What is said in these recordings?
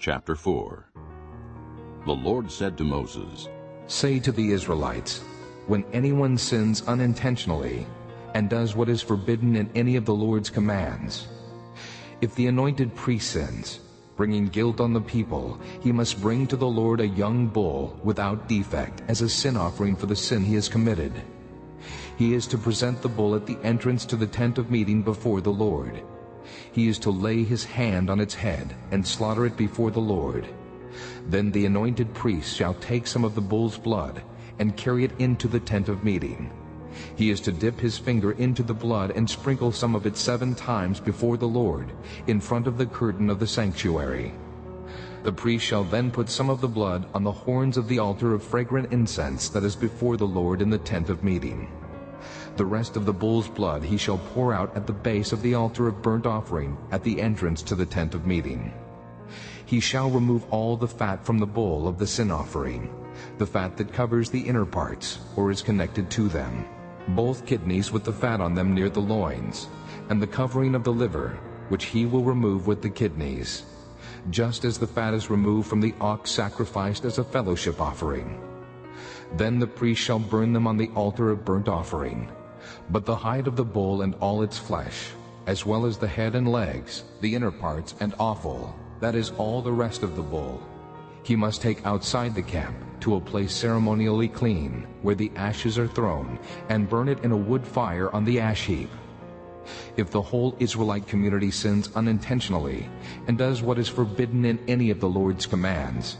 Chapter 4 The Lord said to Moses, Say to the Israelites, When anyone sins unintentionally and does what is forbidden in any of the Lord's commands, if the anointed priest sins, bringing guilt on the people, he must bring to the Lord a young bull without defect as a sin offering for the sin he has committed. He is to present the bull at the entrance to the tent of meeting before the Lord. He is to lay his hand on its head and slaughter it before the Lord. Then the anointed priest shall take some of the bull's blood and carry it into the tent of meeting. He is to dip his finger into the blood and sprinkle some of it seven times before the Lord, in front of the curtain of the sanctuary. The priest shall then put some of the blood on the horns of the altar of fragrant incense that is before the Lord in the tent of meeting. The rest of the bull's blood he shall pour out at the base of the altar of burnt offering at the entrance to the tent of meeting. He shall remove all the fat from the bull of the sin offering, the fat that covers the inner parts or is connected to them, both kidneys with the fat on them near the loins, and the covering of the liver, which he will remove with the kidneys, just as the fat is removed from the ox sacrificed as a fellowship offering. Then the priest shall burn them on the altar of burnt offering, but the hide of the bull and all its flesh, as well as the head and legs, the inner parts and offal, that is all the rest of the bull, he must take outside the camp to a place ceremonially clean, where the ashes are thrown, and burn it in a wood fire on the ash heap. If the whole Israelite community sins unintentionally and does what is forbidden in any of the Lord's commands,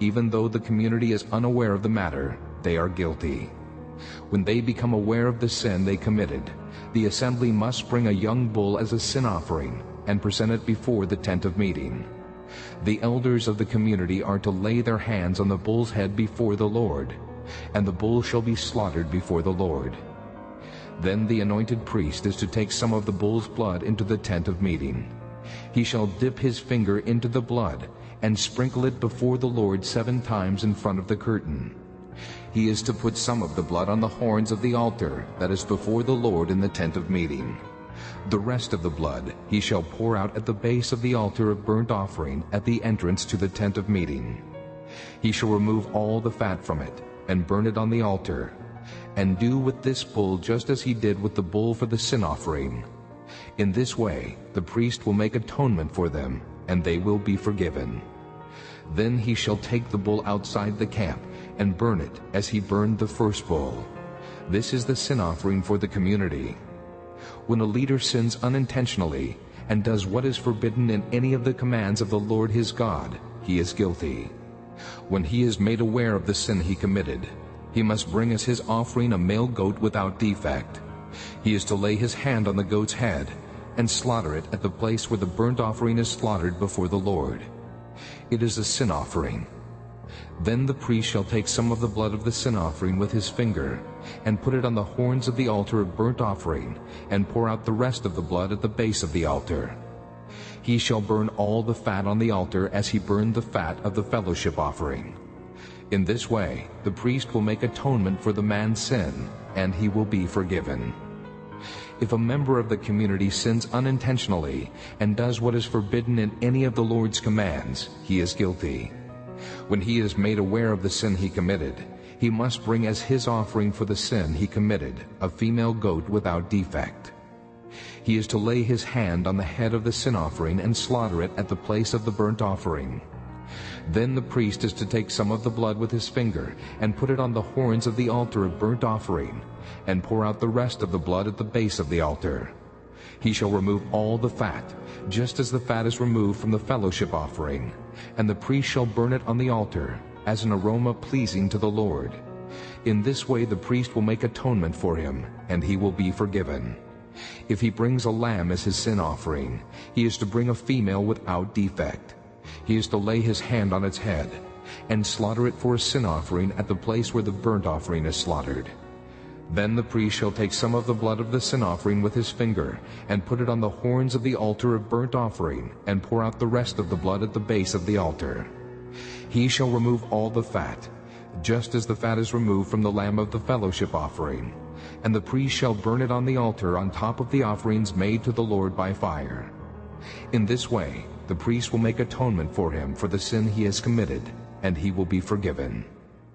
even though the community is unaware of the matter, they are guilty. When they become aware of the sin they committed, the assembly must bring a young bull as a sin offering and present it before the tent of meeting. The elders of the community are to lay their hands on the bull's head before the Lord, and the bull shall be slaughtered before the Lord. Then the anointed priest is to take some of the bull's blood into the tent of meeting. He shall dip his finger into the blood and sprinkle it before the Lord seven times in front of the curtain. He is to put some of the blood on the horns of the altar that is before the Lord in the tent of meeting. The rest of the blood he shall pour out at the base of the altar of burnt offering at the entrance to the tent of meeting. He shall remove all the fat from it and burn it on the altar, and do with this bull just as he did with the bull for the sin offering. In this way the priest will make atonement for them, and they will be forgiven. Then he shall take the bull outside the camp and burn it as he burned the first bull. This is the sin offering for the community. When a leader sins unintentionally and does what is forbidden in any of the commands of the Lord his God, he is guilty. When he is made aware of the sin he committed, he must bring as his offering a male goat without defect. He is to lay his hand on the goat's head and slaughter it at the place where the burnt offering is slaughtered before the Lord. It is a sin offering, then the priest shall take some of the blood of the sin offering with his finger, and put it on the horns of the altar of burnt offering, and pour out the rest of the blood at the base of the altar. He shall burn all the fat on the altar as he burned the fat of the fellowship offering. In this way the priest will make atonement for the man's sin, and he will be forgiven. If a member of the community sins unintentionally and does what is forbidden in any of the Lord's commands, he is guilty. When he is made aware of the sin he committed, he must bring as his offering for the sin he committed a female goat without defect. He is to lay his hand on the head of the sin offering and slaughter it at the place of the burnt offering. Then the priest is to take some of the blood with his finger and put it on the horns of the altar of burnt offering, and pour out the rest of the blood at the base of the altar. He shall remove all the fat, just as the fat is removed from the fellowship offering, and the priest shall burn it on the altar, as an aroma pleasing to the Lord. In this way the priest will make atonement for him, and he will be forgiven. If he brings a lamb as his sin offering, he is to bring a female without defect. He is to lay his hand on its head, and slaughter it for a sin offering at the place where the burnt offering is slaughtered. Then the priest shall take some of the blood of the sin offering with his finger, and put it on the horns of the altar of burnt offering, and pour out the rest of the blood at the base of the altar. He shall remove all the fat, just as the fat is removed from the lamb of the fellowship offering, and the priest shall burn it on the altar on top of the offerings made to the Lord by fire. In this way the priest will make atonement for him for the sin he has committed, and he will be forgiven.